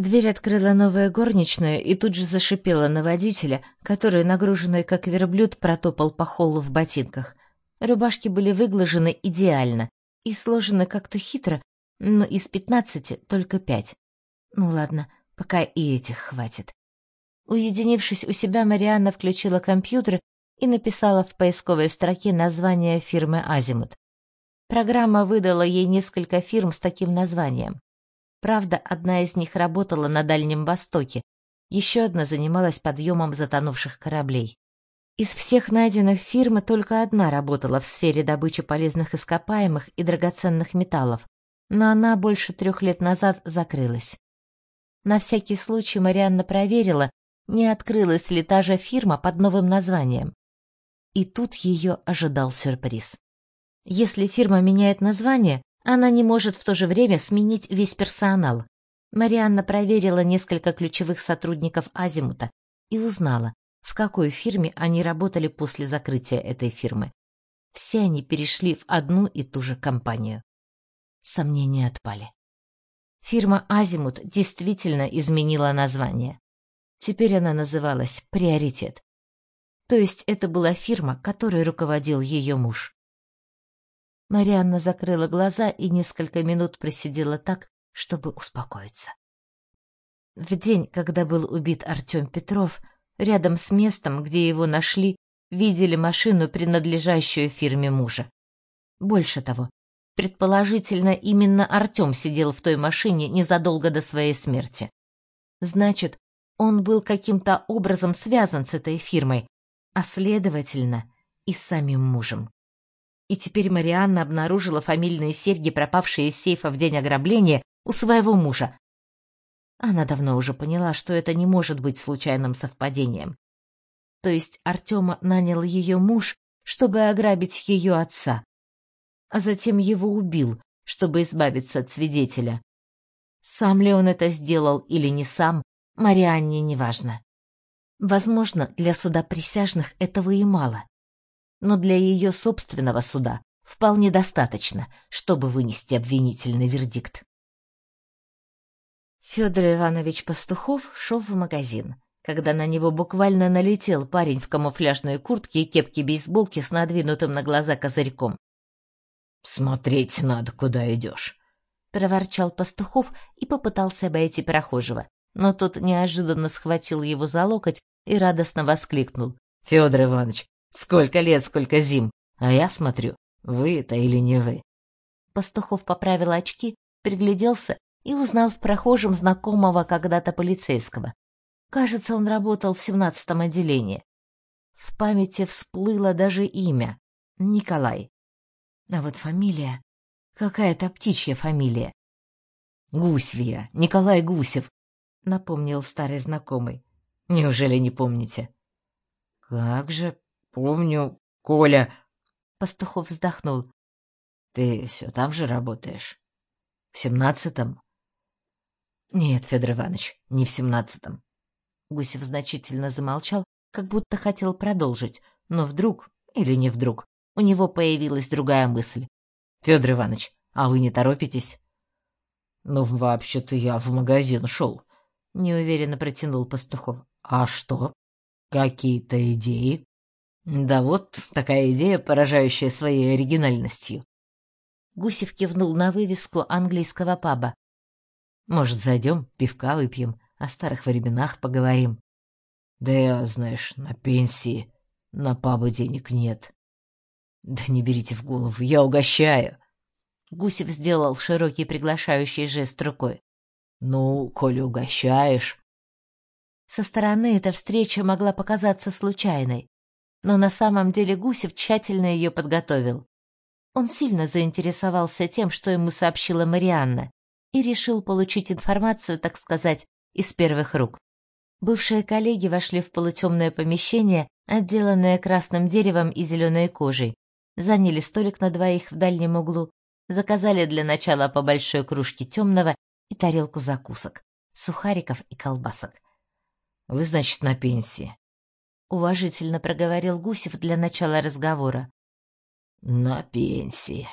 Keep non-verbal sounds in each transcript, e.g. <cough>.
Дверь открыла новая горничная и тут же зашипела на водителя, который, нагруженный как верблюд, протопал по холлу в ботинках. Рубашки были выглажены идеально и сложены как-то хитро, но из пятнадцати только пять. Ну ладно, пока и этих хватит. Уединившись у себя, Марианна включила компьютер и написала в поисковой строке название фирмы «Азимут». Программа выдала ей несколько фирм с таким названием. Правда, одна из них работала на Дальнем Востоке, еще одна занималась подъемом затонувших кораблей. Из всех найденных фирм только одна работала в сфере добычи полезных ископаемых и драгоценных металлов, но она больше трех лет назад закрылась. На всякий случай Марианна проверила, не открылась ли та же фирма под новым названием. И тут ее ожидал сюрприз. Если фирма меняет название, она не может в то же время сменить весь персонал. Марианна проверила несколько ключевых сотрудников Азимута и узнала, в какой фирме они работали после закрытия этой фирмы. Все они перешли в одну и ту же компанию. Сомнения отпали. Фирма Азимут действительно изменила название. Теперь она называлась «Приоритет». То есть это была фирма, которой руководил ее муж. Марианна закрыла глаза и несколько минут просидела так, чтобы успокоиться. В день, когда был убит Артем Петров, рядом с местом, где его нашли, видели машину, принадлежащую фирме мужа. Больше того, предположительно, именно Артем сидел в той машине незадолго до своей смерти. Значит, он был каким-то образом связан с этой фирмой, а следовательно, и с самим мужем. И теперь Марианна обнаружила фамильные серьги, пропавшие из сейфа в день ограбления, у своего мужа. Она давно уже поняла, что это не может быть случайным совпадением. То есть Артема нанял ее муж, чтобы ограбить ее отца, а затем его убил, чтобы избавиться от свидетеля. Сам ли он это сделал или не сам, Марианне не важно. Возможно, для суда присяжных этого и мало но для ее собственного суда вполне достаточно, чтобы вынести обвинительный вердикт. Федор Иванович Пастухов шел в магазин, когда на него буквально налетел парень в камуфляжной куртке и кепке бейсболки с надвинутым на глаза козырьком. «Смотреть надо, куда идешь», — проворчал Пастухов и попытался обойти прохожего, но тот неожиданно схватил его за локоть и радостно воскликнул. «Федор Иванович, Сколько лет, сколько зим. А я смотрю, вы это или не вы. Пастухов поправил очки, пригляделся и узнал в прохожем знакомого когда-то полицейского. Кажется, он работал в семнадцатом отделении. В памяти всплыло даже имя — Николай. А вот фамилия... Какая-то птичья фамилия. Гусевья, Николай Гусев, — напомнил старый знакомый. Неужели не помните? Как же, Помню, Коля. Пастухов вздохнул. Ты все там же работаешь? В семнадцатом? Нет, Федор Иванович, не в семнадцатом. Гусев значительно замолчал, как будто хотел продолжить, но вдруг, или не вдруг, у него появилась другая мысль. Федор Иванович, а вы не торопитесь? Ну, вообще-то я в магазин шел, неуверенно протянул Пастухов. А что? Какие-то идеи? Да вот такая идея, поражающая своей оригинальностью. Гусев кивнул на вывеску английского паба. Может, зайдем, пивка выпьем, о старых временах поговорим. Да я, знаешь, на пенсии, на пабы денег нет. Да не берите в голову, я угощаю. Гусев сделал широкий приглашающий жест рукой. Ну, коли угощаешь. Со стороны эта встреча могла показаться случайной, но на самом деле Гусев тщательно ее подготовил. Он сильно заинтересовался тем, что ему сообщила Марианна, и решил получить информацию, так сказать, из первых рук. Бывшие коллеги вошли в полутемное помещение, отделанное красным деревом и зеленой кожей, заняли столик на двоих в дальнем углу, заказали для начала по большой кружке темного и тарелку закусок, сухариков и колбасок. — Вы, значит, на пенсии? Уважительно проговорил Гусев для начала разговора. На пенсии.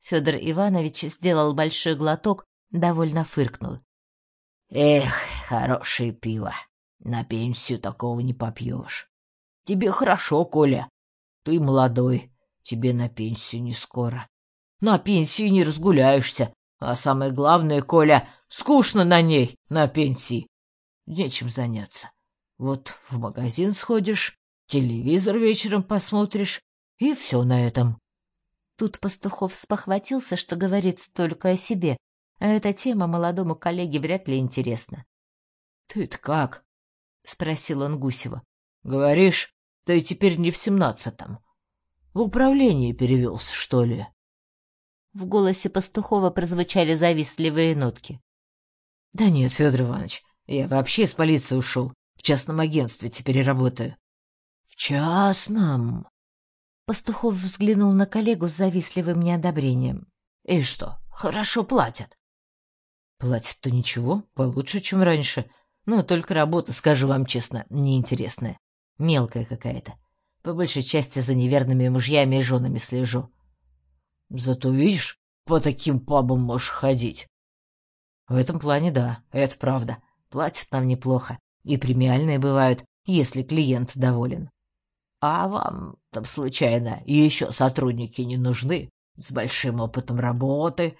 Федор Иванович сделал большой глоток, довольно фыркнул. Эх, хорошее пиво. На пенсию такого не попьешь. Тебе хорошо, Коля. Ты молодой, тебе на пенсию не скоро. На пенсию не разгуляешься, а самое главное, Коля, скучно на ней, на пенсии. Нечем заняться. Вот в магазин сходишь, телевизор вечером посмотришь, и все на этом. Тут Пастухов спохватился, что говорит только о себе, а эта тема молодому коллеге вряд ли интересна. — Ты-то как? — спросил он Гусева. — Говоришь, ты теперь не в семнадцатом. В управление перевелся, что ли? В голосе Пастухова прозвучали завистливые нотки. — Да нет, Федор Иванович, я вообще из полиции ушел. В частном агентстве теперь работаю. — В частном? Пастухов взглянул на коллегу с завистливым неодобрением. — И что, хорошо платят? — Платят-то ничего, получше, чем раньше. Но только работа, скажу вам честно, неинтересная. Мелкая какая-то. По большей части за неверными мужьями и женами слежу. Зато, видишь, по таким пабам можешь ходить. В этом плане да, это правда. Платят нам неплохо. И премиальные бывают, если клиент доволен. А вам, там, случайно, еще сотрудники не нужны? С большим опытом работы?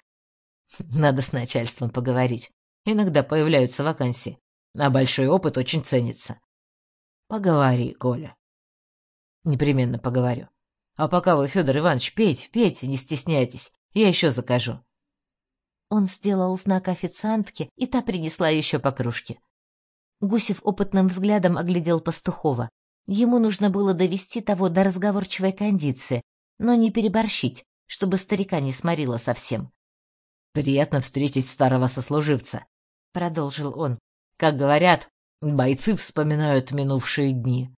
<laughs> Надо с начальством поговорить. Иногда появляются вакансии, а большой опыт очень ценится. Поговори, Коля. Непременно поговорю. А пока вы, Федор Иванович, пейте, пейте, не стесняйтесь. Я еще закажу. Он сделал знак официантке, и та принесла еще по кружке. Гусев опытным взглядом оглядел Пастухова. Ему нужно было довести того до разговорчивой кондиции, но не переборщить, чтобы старика не сморило совсем. «Приятно встретить старого сослуживца», — продолжил он. «Как говорят, бойцы вспоминают минувшие дни».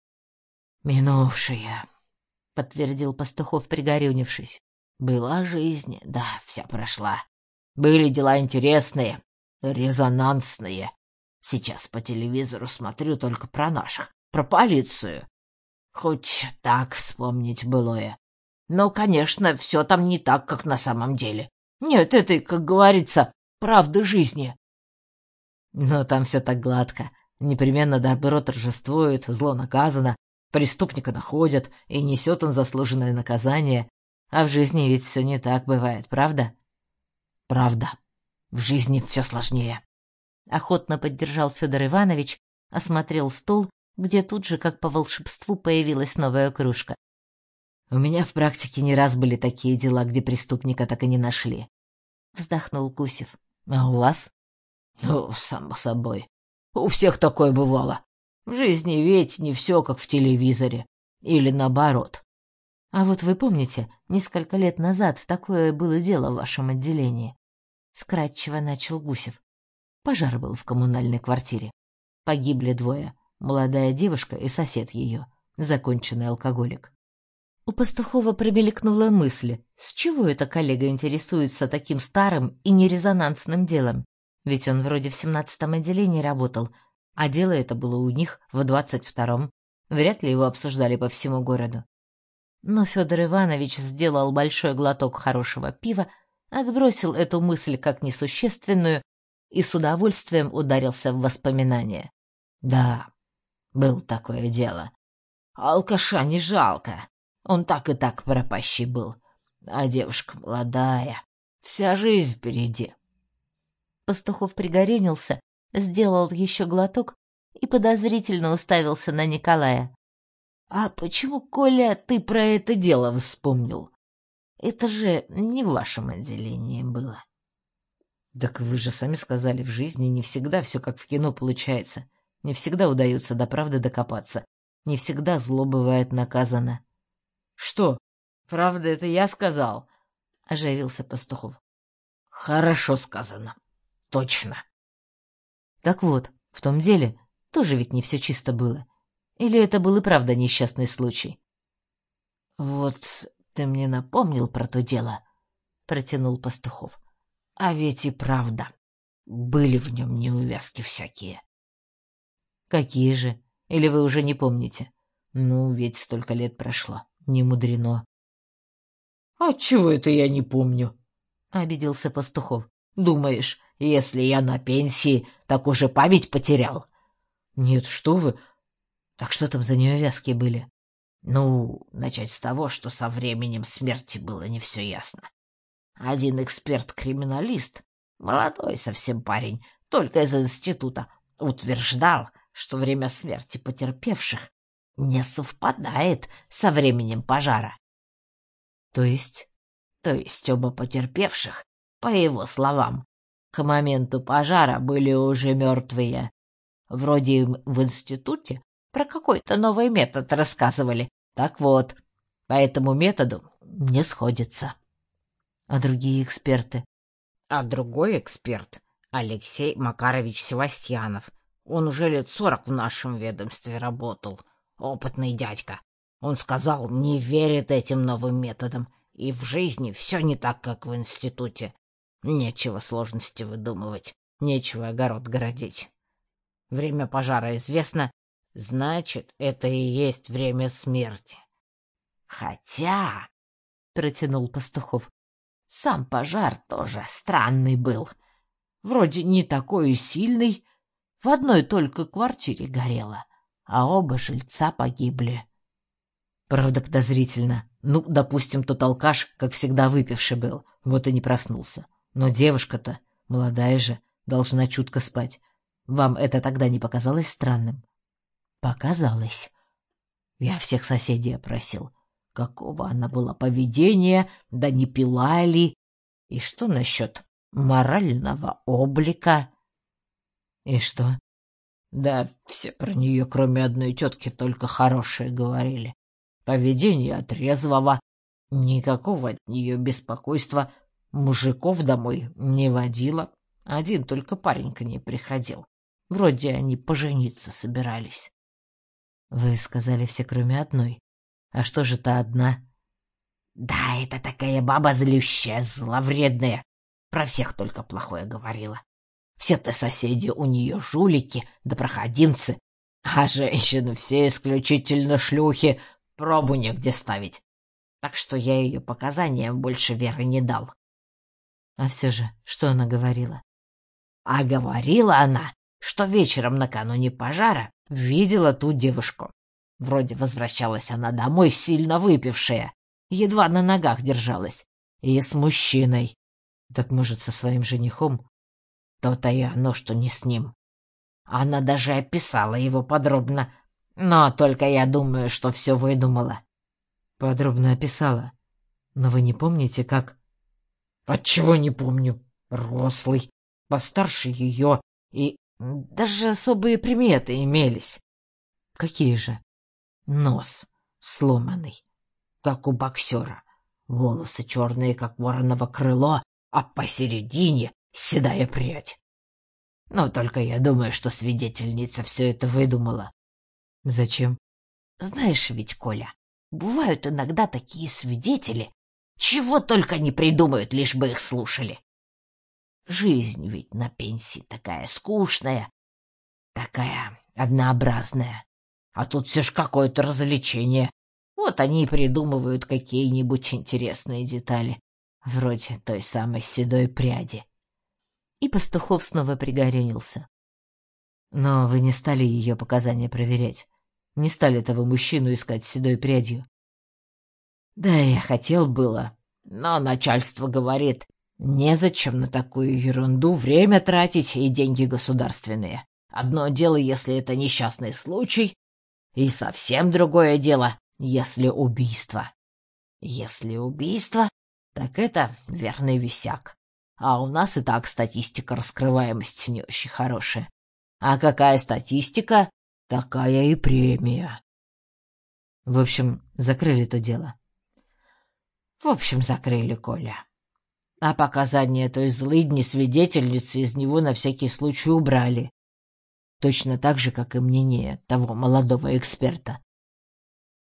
«Минувшие», — подтвердил Пастухов, пригорюнившись. «Была жизнь, да, вся прошла. Были дела интересные, резонансные. Сейчас по телевизору смотрю только про наших, про полицию. Хоть так вспомнить былое. Но, конечно, все там не так, как на самом деле. Нет этой, как говорится, правды жизни. Но там все так гладко. Непременно добро торжествует, зло наказано, Преступника находят, и несет он заслуженное наказание. А в жизни ведь все не так бывает, правда? Правда. В жизни все сложнее. Охотно поддержал Федор Иванович, осмотрел стол, где тут же, как по волшебству, появилась новая кружка. У меня в практике не раз были такие дела, где преступника так и не нашли. Вздохнул Гусев. А у вас? Ну, само собой. У всех такое бывало. В жизни ведь не все как в телевизоре. Или наоборот. А вот вы помните, несколько лет назад такое было дело в вашем отделении? Вкратчиво начал Гусев. Пожар был в коммунальной квартире. Погибли двое. Молодая девушка и сосед ее, законченный алкоголик. У Пастухова промелькнула мысль, с чего это коллега интересуется таким старым и нерезонансным делом? Ведь он вроде в семнадцатом отделении работал, а дело это было у них в двадцать втором. Вряд ли его обсуждали по всему городу. Но Федор Иванович сделал большой глоток хорошего пива, отбросил эту мысль как несущественную и с удовольствием ударился в воспоминания. Да, был такое дело. Алкаша не жалко. Он так и так пропащий был. А девушка молодая. Вся жизнь впереди. Пастухов пригорюнился сделал еще глоток и подозрительно уставился на Николая. — А почему, Коля, ты про это дело вспомнил? Это же не в вашем отделении было. — Так вы же сами сказали, в жизни не всегда все как в кино получается. Не всегда удается до правды докопаться. Не всегда зло бывает наказано. — Что? Правда, это я сказал? — оживился Пастухов. — Хорошо сказано. Точно. Так вот, в том деле тоже ведь не все чисто было. Или это был и правда несчастный случай? — Вот ты мне напомнил про то дело, — протянул Пастухов. — А ведь и правда. Были в нем неувязки всякие. — Какие же? Или вы уже не помните? Ну, ведь столько лет прошло. Не мудрено. — А чего это я не помню? — обиделся Пастухов. — Думаешь, Если я на пенсии, так уже память потерял. Нет, что вы. Так что там за неувязки были? Ну, начать с того, что со временем смерти было не все ясно. Один эксперт-криминалист, молодой совсем парень, только из института, утверждал, что время смерти потерпевших не совпадает со временем пожара. То есть? То есть оба потерпевших, по его словам, к моменту пожара были уже мертвые. Вроде им в институте про какой-то новый метод рассказывали. Так вот, по этому методу не сходится. А другие эксперты? А другой эксперт — Алексей Макарович Севастьянов. Он уже лет сорок в нашем ведомстве работал. Опытный дядька. Он сказал, не верит этим новым методам, и в жизни все не так, как в институте. Нечего сложности выдумывать, нечего огород городить. Время пожара известно, значит, это и есть время смерти. Хотя, — протянул Пастухов, — сам пожар тоже странный был. Вроде не такой и сильный, в одной только квартире горело, а оба жильца погибли. Правда подозрительно. Ну, допустим, тот алкаш, как всегда, выпивший был, вот и не проснулся. Но девушка-то, молодая же, должна чутко спать. Вам это тогда не показалось странным? Показалось. Я всех соседей опросил. Какого она была поведения, да не пила ли? И что насчет морального облика? И что? Да все про нее, кроме одной тетки, только хорошие говорили. Поведение отрезвого, никакого от нее беспокойства, мужиков домой не водила, один только парень к ней приходил. Вроде они пожениться собирались. Вы сказали все, кроме одной. А что же та одна? Да, это такая баба злющая, зловредная. Про всех только плохое говорила. Все-то соседи у нее жулики да проходимцы, а женщины все исключительно шлюхи, пробу негде ставить. Так что я ее показаниям больше веры не дал. А все же, что она говорила? А говорила она, что вечером накануне пожара видела ту девушку. Вроде возвращалась она домой сильно выпившая, едва на ногах держалась, и с мужчиной. Так может, со своим женихом? То-то и оно, что не с ним. Она даже описала его подробно, но только я думаю, что все выдумала. Подробно описала. Но вы не помните, как... Отчего не помню? Рослый, постарше ее, и даже особые приметы имелись. Какие же? Нос сломанный, как у боксера. Волосы черные, как вороново крыло, а посередине седая прядь. Но только я думаю, что свидетельница все это выдумала. Зачем? Знаешь ведь, Коля, бывают иногда такие свидетели, чего только не придумают, лишь бы их слушали. Жизнь ведь на пенсии такая скучная, такая однообразная. А тут все ж какое-то развлечение. Вот они и придумывают какие-нибудь интересные детали, вроде той самой седой пряди. И Пастухов снова пригорюнился. Но вы не стали ее показания проверять. Не стали того мужчину искать с седой прядью. Да я хотел было, но начальство говорит, незачем на такую ерунду время тратить и деньги государственные. Одно дело, если это несчастный случай, и совсем другое дело, если убийство. Если убийство, так это верный висяк. А у нас и так статистика раскрываемости не очень хорошая. А какая статистика, такая и премия. В общем, закрыли то дело. В общем, закрыли, Коля. А показания той злыдни свидетельницы из него на всякий случай убрали. Точно так же, как и мнение того молодого эксперта.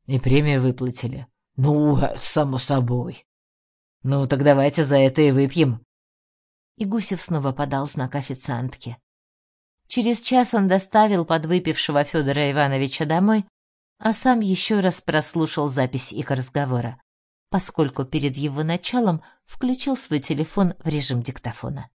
И премию выплатили. Ну, само собой. Ну, так давайте за это и выпьем. И Гусев снова подал знак официантке. Через час он доставил подвыпившего Федора Ивановича домой, а сам еще раз прослушал запись их разговора, поскольку перед его началом включил свой телефон в режим диктофона.